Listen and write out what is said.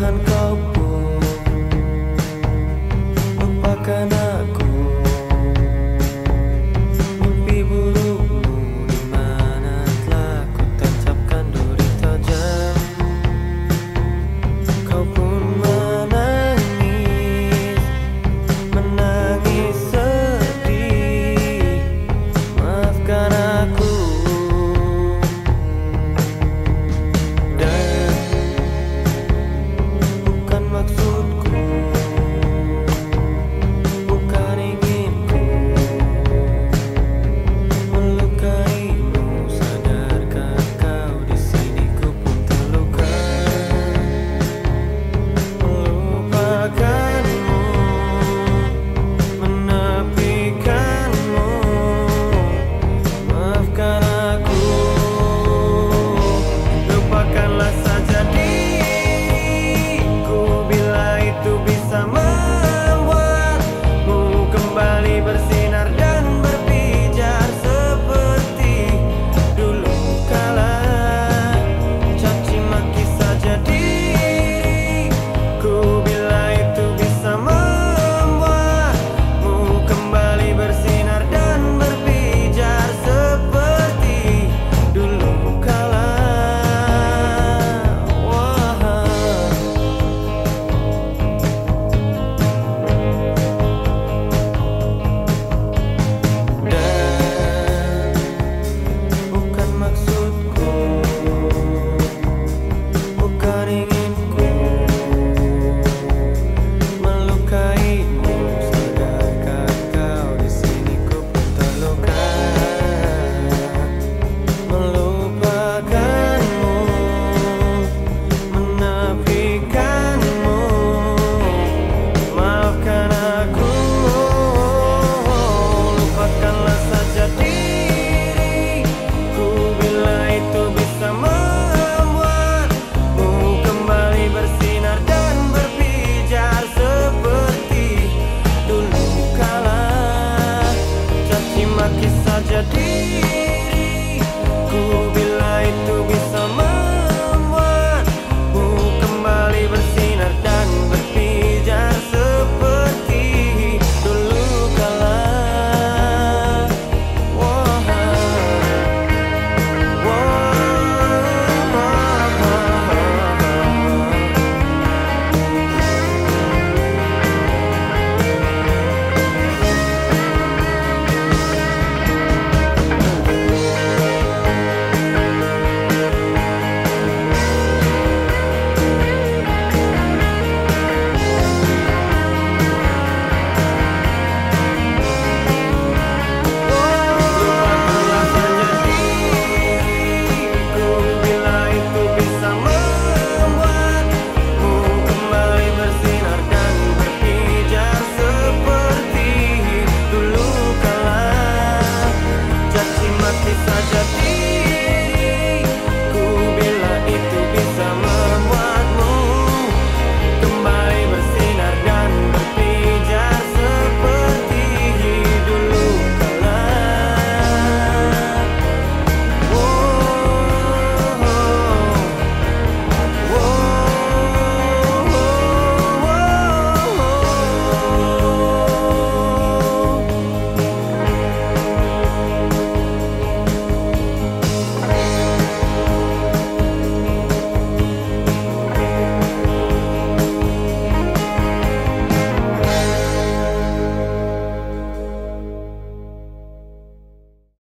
hàn công sama maki saja diriku.